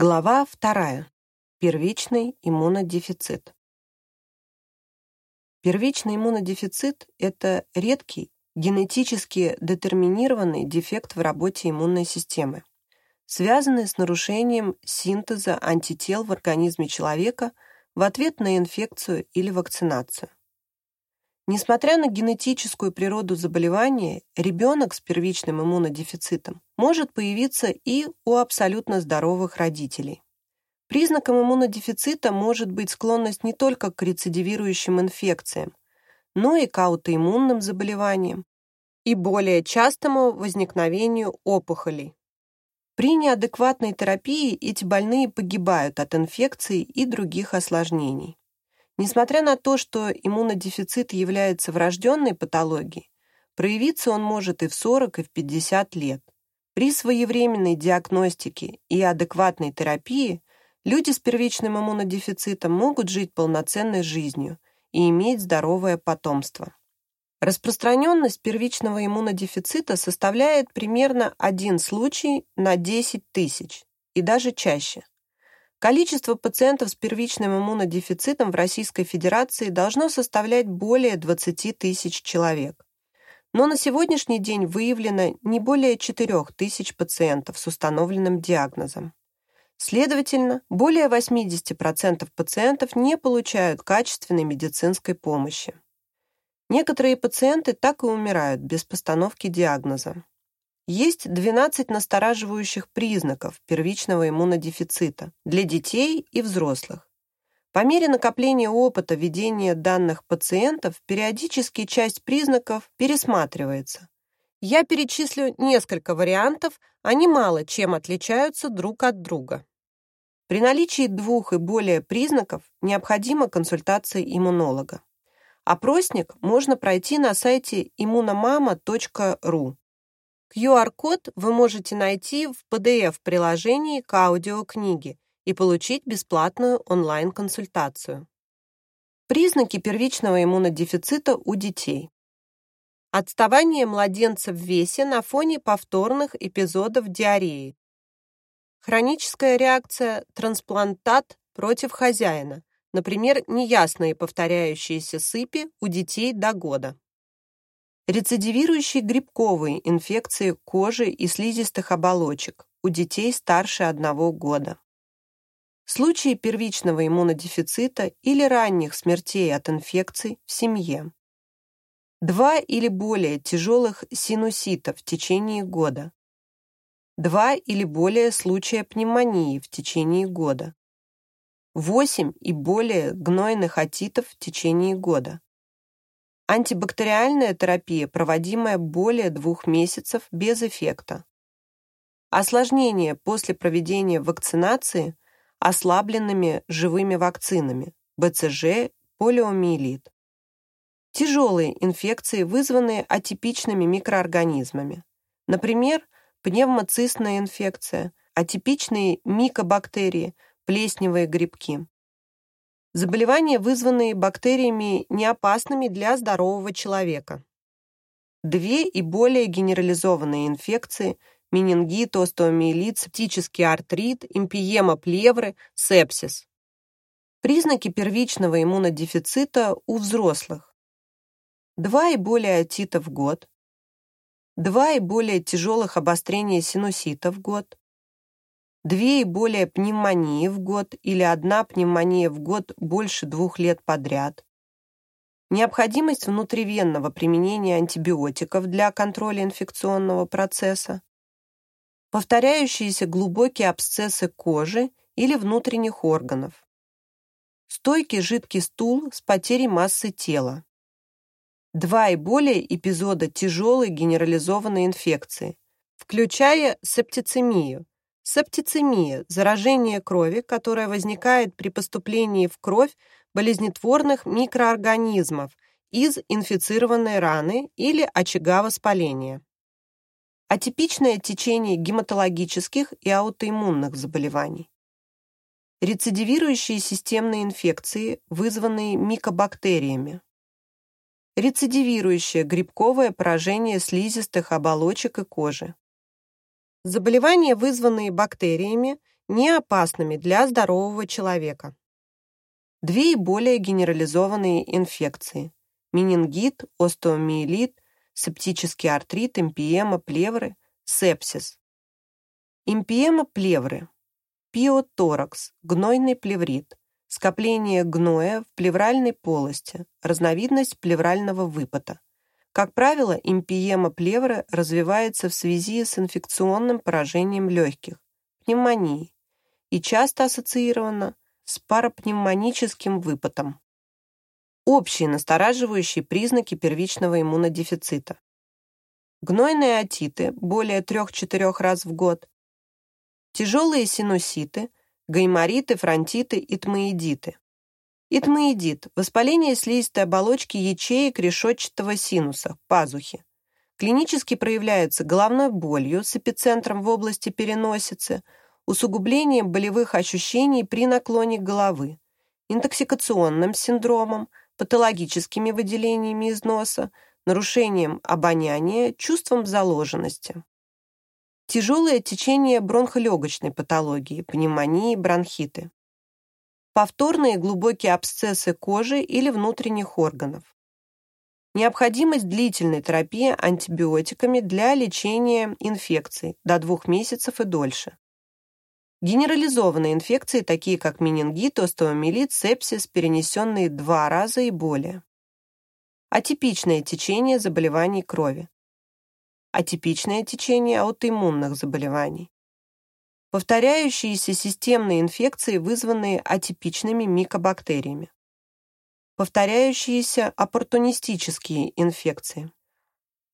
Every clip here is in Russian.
Глава вторая. Первичный иммунодефицит. Первичный иммунодефицит – это редкий, генетически детерминированный дефект в работе иммунной системы, связанный с нарушением синтеза антител в организме человека в ответ на инфекцию или вакцинацию. Несмотря на генетическую природу заболевания, ребенок с первичным иммунодефицитом может появиться и у абсолютно здоровых родителей. Признаком иммунодефицита может быть склонность не только к рецидивирующим инфекциям, но и к аутоиммунным заболеваниям и более частому возникновению опухолей. При неадекватной терапии эти больные погибают от инфекций и других осложнений. Несмотря на то, что иммунодефицит является врожденной патологией, проявиться он может и в 40, и в 50 лет. При своевременной диагностике и адекватной терапии люди с первичным иммунодефицитом могут жить полноценной жизнью и иметь здоровое потомство. Распространенность первичного иммунодефицита составляет примерно один случай на 10 тысяч и даже чаще. Количество пациентов с первичным иммунодефицитом в Российской Федерации должно составлять более 20 тысяч человек. Но на сегодняшний день выявлено не более 4 тысяч пациентов с установленным диагнозом. Следовательно, более 80% пациентов не получают качественной медицинской помощи. Некоторые пациенты так и умирают без постановки диагноза. Есть 12 настораживающих признаков первичного иммунодефицита для детей и взрослых. По мере накопления опыта ведения данных пациентов периодически часть признаков пересматривается. Я перечислю несколько вариантов, они мало чем отличаются друг от друга. При наличии двух и более признаков необходима консультация иммунолога. Опросник можно пройти на сайте immunomama.ru. QR-код вы можете найти в PDF-приложении к аудиокниге и получить бесплатную онлайн-консультацию. Признаки первичного иммунодефицита у детей. Отставание младенца в весе на фоне повторных эпизодов диареи. Хроническая реакция трансплантат против хозяина, например, неясные повторяющиеся сыпи у детей до года рецидивирующие грибковые инфекции кожи и слизистых оболочек у детей старше одного года. Случаи первичного иммунодефицита или ранних смертей от инфекций в семье. Два или более тяжелых синуситов в течение года. Два или более случая пневмонии в течение года. Восемь и более гнойных отитов в течение года. Антибактериальная терапия, проводимая более двух месяцев без эффекта. Осложнения после проведения вакцинации ослабленными живыми вакцинами БЦЖ, полиомиелит. Тяжелые инфекции, вызванные атипичными микроорганизмами. Например, пневмоцистная инфекция, атипичные микобактерии, плесневые грибки. Заболевания, вызванные бактериями, не опасными для здорового человека. Две и более генерализованные инфекции – менингит, остеомиелит, септический артрит, эмпиема плевры, сепсис. Признаки первичного иммунодефицита у взрослых. Два и более отита в год. Два и более тяжелых обострений синусита в год две и более пневмонии в год или одна пневмония в год больше двух лет подряд, необходимость внутривенного применения антибиотиков для контроля инфекционного процесса, повторяющиеся глубокие абсцессы кожи или внутренних органов, стойкий жидкий стул с потерей массы тела, два и более эпизода тяжелой генерализованной инфекции, включая септицемию, Септицемия – заражение крови, которое возникает при поступлении в кровь болезнетворных микроорганизмов из инфицированной раны или очага воспаления. Атипичное течение гематологических и аутоиммунных заболеваний. Рецидивирующие системные инфекции, вызванные микобактериями. Рецидивирующее грибковое поражение слизистых оболочек и кожи. Заболевания, вызванные бактериями не опасными для здорового человека. Две и более генерализованные инфекции – менингит, остеомиелит, септический артрит, эмпиема, плевры, сепсис. Эмпиема плевры, пиоторакс, гнойный плеврит, скопление гноя в плевральной полости, разновидность плеврального выпота. Как правило, эмпиема плевры развивается в связи с инфекционным поражением легких, пневмонией, и часто ассоциирована с парапневмоническим выпотом. Общие настораживающие признаки первичного иммунодефицита. Гнойные отиты более 3-4 раз в год, тяжелые синуситы, гаймориты, фронтиты и тмоидиты. Итмоидит – воспаление слизистой оболочки ячеек решетчатого синуса, пазухи. Клинически проявляется головной болью с эпицентром в области переносицы, усугублением болевых ощущений при наклоне головы, интоксикационным синдромом, патологическими выделениями из носа, нарушением обоняния, чувством заложенности. Тяжелое течение бронхолегочной патологии, пневмонии, бронхиты повторные глубокие абсцессы кожи или внутренних органов. Необходимость длительной терапии антибиотиками для лечения инфекций до двух месяцев и дольше. Генерализованные инфекции, такие как менингит, остеомиелит, сепсис, перенесенные два раза и более. Атипичное течение заболеваний крови. Атипичное течение аутоиммунных заболеваний повторяющиеся системные инфекции, вызванные атипичными микобактериями, повторяющиеся оппортунистические инфекции,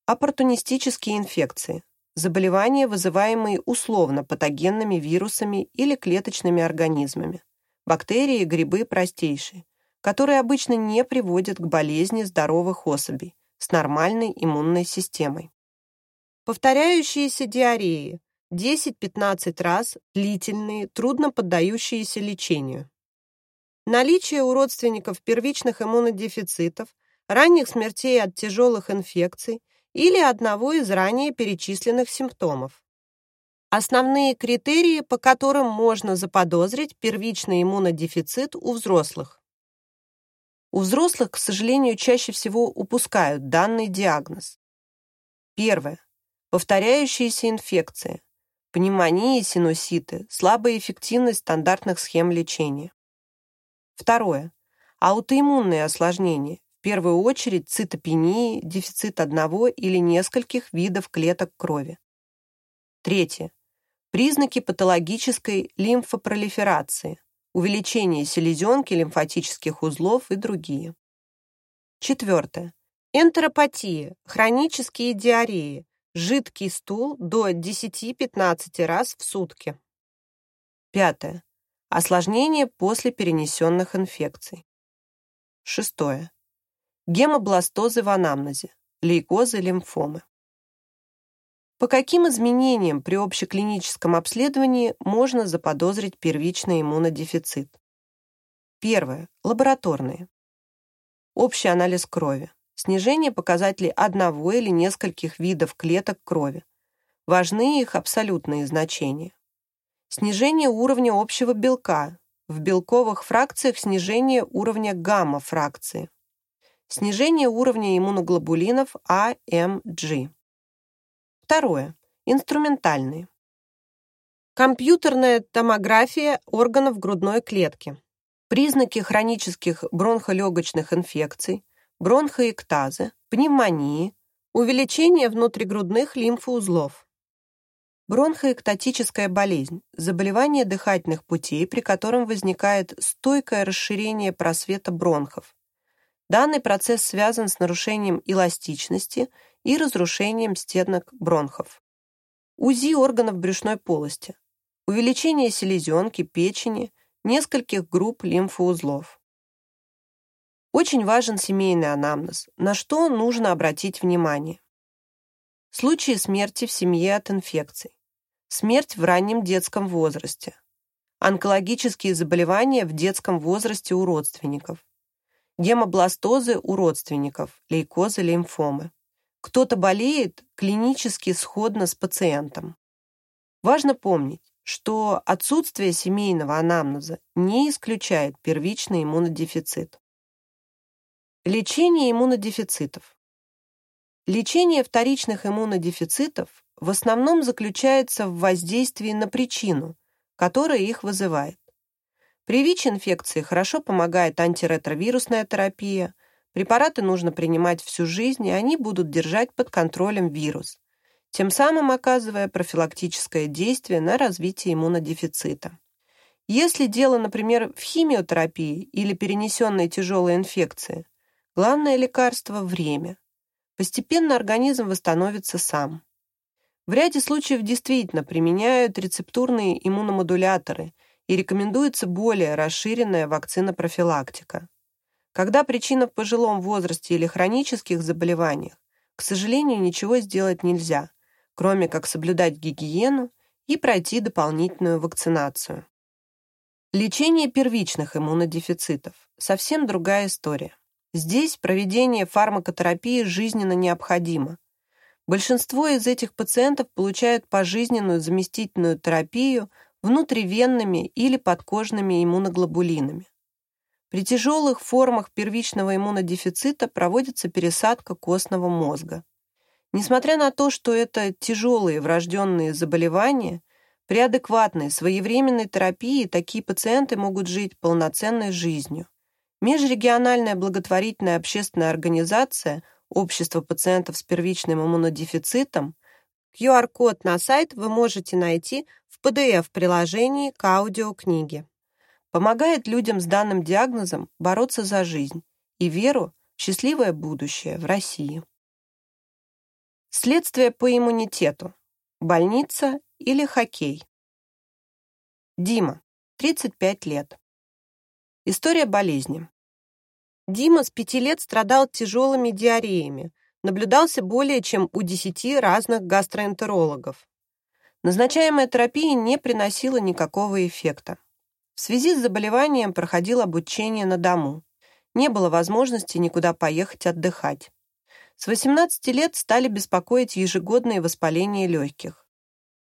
оппортунистические инфекции, заболевания, вызываемые условно патогенными вирусами или клеточными организмами, бактерии, грибы простейшие, которые обычно не приводят к болезни здоровых особей с нормальной иммунной системой. Повторяющиеся диареи, 10-15 раз длительные, трудно поддающиеся лечению. Наличие у родственников первичных иммунодефицитов, ранних смертей от тяжелых инфекций или одного из ранее перечисленных симптомов. Основные критерии, по которым можно заподозрить первичный иммунодефицит у взрослых. У взрослых, к сожалению, чаще всего упускают данный диагноз. Первое. Повторяющиеся инфекции, пневмонии, синуситы, слабая эффективность стандартных схем лечения. Второе. Аутоиммунные осложнения, в первую очередь цитопении, дефицит одного или нескольких видов клеток крови. Третье. Признаки патологической лимфопролиферации, увеличение селезенки, лимфатических узлов и другие. Четвертое. Энтеропатия, хронические диареи, Жидкий стул до 10-15 раз в сутки. Пятое. Осложнения после перенесенных инфекций. Шестое. Гемобластозы в анамнезе, лейкозы, лимфомы. По каким изменениям при общеклиническом обследовании можно заподозрить первичный иммунодефицит? Первое. Лабораторные. Общий анализ крови снижение показателей одного или нескольких видов клеток крови. Важны их абсолютные значения. Снижение уровня общего белка. В белковых фракциях снижение уровня гамма-фракции. Снижение уровня иммуноглобулинов АМГ. Второе. Инструментальные. Компьютерная томография органов грудной клетки. Признаки хронических бронхолегочных инфекций, бронхоэктазы, пневмонии, увеличение внутригрудных лимфоузлов. Бронхоэктатическая болезнь – заболевание дыхательных путей, при котором возникает стойкое расширение просвета бронхов. Данный процесс связан с нарушением эластичности и разрушением стенок бронхов. УЗИ органов брюшной полости. Увеличение селезенки, печени, нескольких групп лимфоузлов. Очень важен семейный анамнез, на что нужно обратить внимание. Случаи смерти в семье от инфекций. Смерть в раннем детском возрасте. Онкологические заболевания в детском возрасте у родственников. Гемобластозы у родственников, лейкозы, лимфомы. Кто-то болеет клинически сходно с пациентом. Важно помнить, что отсутствие семейного анамнеза не исключает первичный иммунодефицит. Лечение иммунодефицитов. Лечение вторичных иммунодефицитов в основном заключается в воздействии на причину, которая их вызывает. При ВИЧ-инфекции хорошо помогает антиретровирусная терапия, препараты нужно принимать всю жизнь, и они будут держать под контролем вирус, тем самым оказывая профилактическое действие на развитие иммунодефицита. Если дело, например, в химиотерапии или перенесенной тяжелой инфекции, главное лекарство – время. Постепенно организм восстановится сам. В ряде случаев действительно применяют рецептурные иммуномодуляторы и рекомендуется более расширенная вакцина-профилактика. Когда причина в пожилом возрасте или хронических заболеваниях, к сожалению, ничего сделать нельзя, кроме как соблюдать гигиену и пройти дополнительную вакцинацию. Лечение первичных иммунодефицитов – совсем другая история. Здесь проведение фармакотерапии жизненно необходимо. Большинство из этих пациентов получают пожизненную заместительную терапию внутривенными или подкожными иммуноглобулинами. При тяжелых формах первичного иммунодефицита проводится пересадка костного мозга. Несмотря на то, что это тяжелые врожденные заболевания, при адекватной своевременной терапии такие пациенты могут жить полноценной жизнью. Межрегиональная благотворительная общественная организация Общество пациентов с первичным иммунодефицитом QR-код на сайт вы можете найти в PDF-приложении к аудиокниге. Помогает людям с данным диагнозом бороться за жизнь и веру в счастливое будущее в России. Следствие по иммунитету. Больница или хоккей. Дима, 35 лет. История болезни. Дима с пяти лет страдал тяжелыми диареями, наблюдался более чем у десяти разных гастроэнтерологов. Назначаемая терапия не приносила никакого эффекта. В связи с заболеванием проходил обучение на дому. Не было возможности никуда поехать отдыхать. С 18 лет стали беспокоить ежегодные воспаления легких.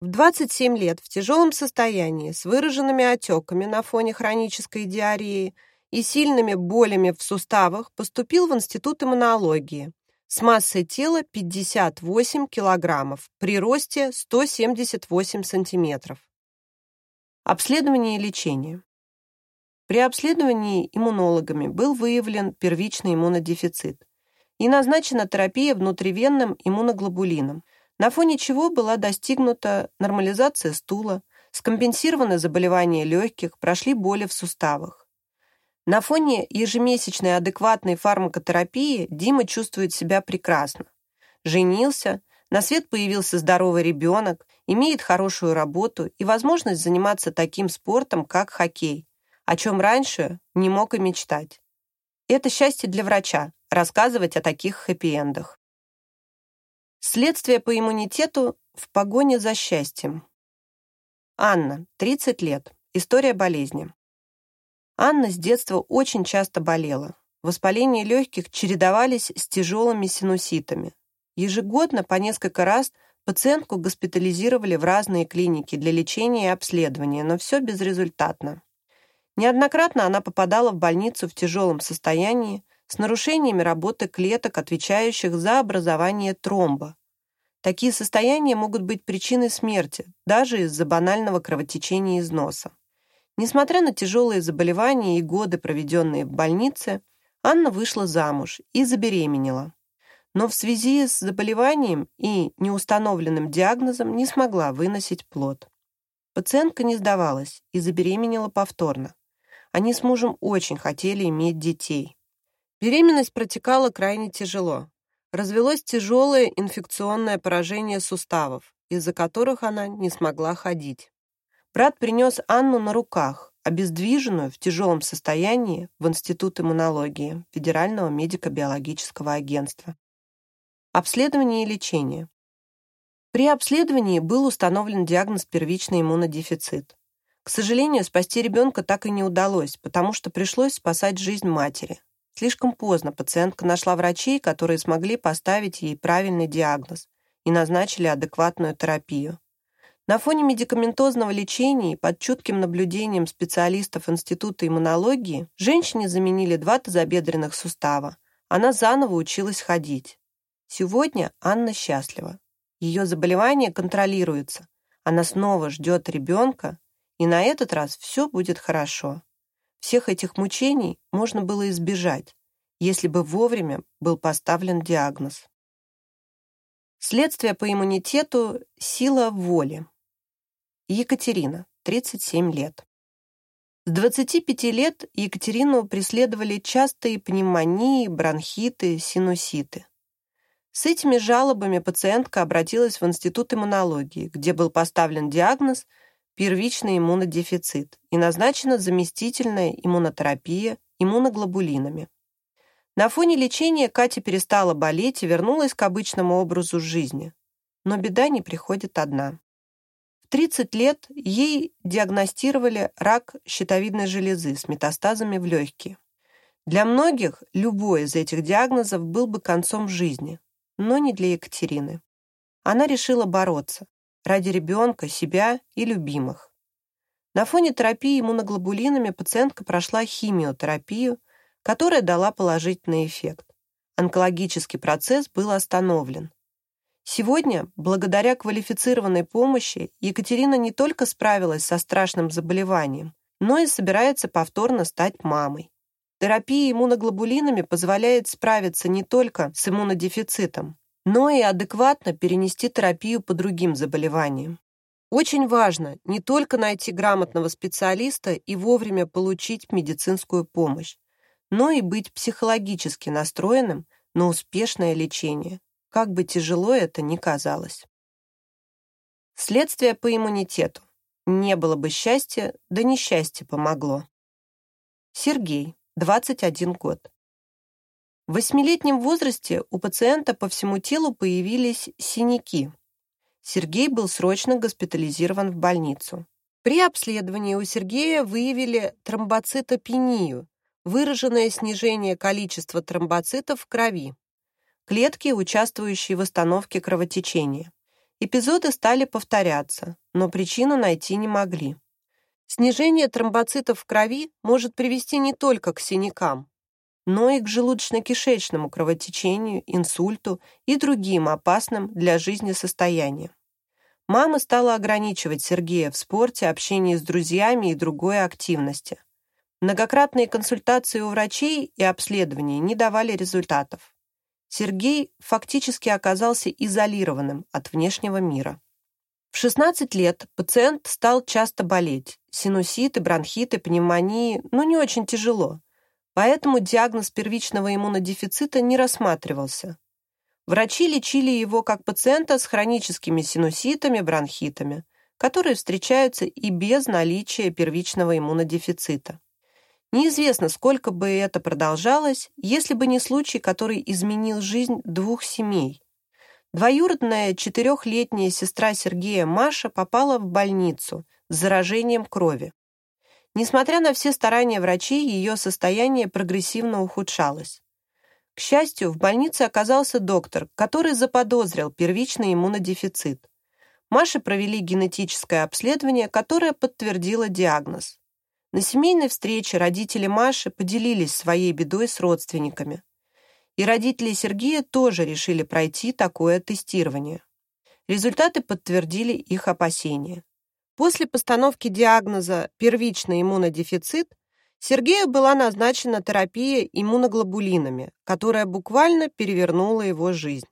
В 27 лет в тяжелом состоянии с выраженными отеками на фоне хронической диареи и сильными болями в суставах поступил в Институт иммунологии с массой тела 58 килограммов при росте 178 сантиметров. Обследование и лечение. При обследовании иммунологами был выявлен первичный иммунодефицит и назначена терапия внутривенным иммуноглобулином, на фоне чего была достигнута нормализация стула, скомпенсированы заболевания легких, прошли боли в суставах. На фоне ежемесячной адекватной фармакотерапии Дима чувствует себя прекрасно. Женился, на свет появился здоровый ребенок, имеет хорошую работу и возможность заниматься таким спортом, как хоккей, о чем раньше не мог и мечтать. Это счастье для врача – рассказывать о таких хэппи-эндах. Следствие по иммунитету в погоне за счастьем. Анна, 30 лет. История болезни. Анна с детства очень часто болела. Воспаления легких чередовались с тяжелыми синуситами. Ежегодно по несколько раз пациентку госпитализировали в разные клиники для лечения и обследования, но все безрезультатно. Неоднократно она попадала в больницу в тяжелом состоянии с нарушениями работы клеток, отвечающих за образование тромба. Такие состояния могут быть причиной смерти, даже из-за банального кровотечения из носа. Несмотря на тяжелые заболевания и годы, проведенные в больнице, Анна вышла замуж и забеременела. Но в связи с заболеванием и неустановленным диагнозом не смогла выносить плод. Пациентка не сдавалась и забеременела повторно. Они с мужем очень хотели иметь детей. Беременность протекала крайне тяжело. Развелось тяжелое инфекционное поражение суставов, из-за которых она не смогла ходить. Брат принес Анну на руках, обездвиженную в тяжелом состоянии в Институт иммунологии Федерального медико-биологического агентства. Обследование и лечение. При обследовании был установлен диагноз первичный иммунодефицит. К сожалению, спасти ребенка так и не удалось, потому что пришлось спасать жизнь матери. Слишком поздно пациентка нашла врачей, которые смогли поставить ей правильный диагноз и назначили адекватную терапию. На фоне медикаментозного лечения и под чутким наблюдением специалистов Института иммунологии женщине заменили два тазобедренных сустава. Она заново училась ходить. Сегодня Анна счастлива. Ее заболевание контролируется. Она снова ждет ребенка, и на этот раз все будет хорошо. Всех этих мучений можно было избежать, если бы вовремя был поставлен диагноз. Следствие по иммунитету – сила воли. Екатерина, 37 лет. С 25 лет Екатерину преследовали частые пневмонии, бронхиты, синуситы. С этими жалобами пациентка обратилась в Институт иммунологии, где был поставлен диагноз первичный иммунодефицит и назначена заместительная иммунотерапия иммуноглобулинами. На фоне лечения Катя перестала болеть и вернулась к обычному образу жизни. Но беда не приходит одна. В 30 лет ей диагностировали рак щитовидной железы с метастазами в легкие. Для многих любой из этих диагнозов был бы концом жизни но не для Екатерины. Она решила бороться ради ребенка, себя и любимых. На фоне терапии иммуноглобулинами пациентка прошла химиотерапию, которая дала положительный эффект. Онкологический процесс был остановлен. Сегодня, благодаря квалифицированной помощи, Екатерина не только справилась со страшным заболеванием, но и собирается повторно стать мамой. Терапия иммуноглобулинами позволяет справиться не только с иммунодефицитом, но и адекватно перенести терапию по другим заболеваниям. Очень важно не только найти грамотного специалиста и вовремя получить медицинскую помощь, но и быть психологически настроенным на успешное лечение, как бы тяжело это ни казалось. Следствие по иммунитету. Не было бы счастья, да несчастье помогло. Сергей, 21 год. В восьмилетнем возрасте у пациента по всему телу появились синяки. Сергей был срочно госпитализирован в больницу. При обследовании у Сергея выявили тромбоцитопению, выраженное снижение количества тромбоцитов в крови, клетки, участвующие в остановке кровотечения. Эпизоды стали повторяться, но причину найти не могли. Снижение тромбоцитов в крови может привести не только к синякам, но и к желудочно-кишечному кровотечению, инсульту и другим опасным для жизни состояниям. Мама стала ограничивать Сергея в спорте, общении с друзьями и другой активности. Многократные консультации у врачей и обследования не давали результатов. Сергей фактически оказался изолированным от внешнего мира. В 16 лет пациент стал часто болеть. Синуситы, бронхиты, пневмонии, но не очень тяжело. Поэтому диагноз первичного иммунодефицита не рассматривался. Врачи лечили его как пациента с хроническими синуситами, бронхитами, которые встречаются и без наличия первичного иммунодефицита. Неизвестно, сколько бы это продолжалось, если бы не случай, который изменил жизнь двух семей. Двоюродная четырехлетняя сестра Сергея Маша попала в больницу с заражением крови. Несмотря на все старания врачей, ее состояние прогрессивно ухудшалось. К счастью, в больнице оказался доктор, который заподозрил первичный иммунодефицит. Маше провели генетическое обследование, которое подтвердило диагноз. На семейной встрече родители Маши поделились своей бедой с родственниками и родители Сергея тоже решили пройти такое тестирование. Результаты подтвердили их опасения. После постановки диагноза «первичный иммунодефицит» Сергею была назначена терапия иммуноглобулинами, которая буквально перевернула его жизнь.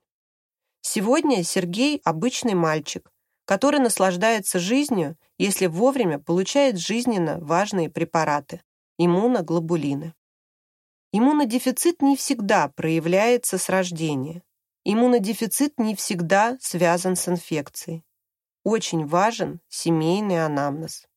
Сегодня Сергей – обычный мальчик, который наслаждается жизнью, если вовремя получает жизненно важные препараты – иммуноглобулины. Иммунодефицит не всегда проявляется с рождения. Иммунодефицит не всегда связан с инфекцией. Очень важен семейный анамнез.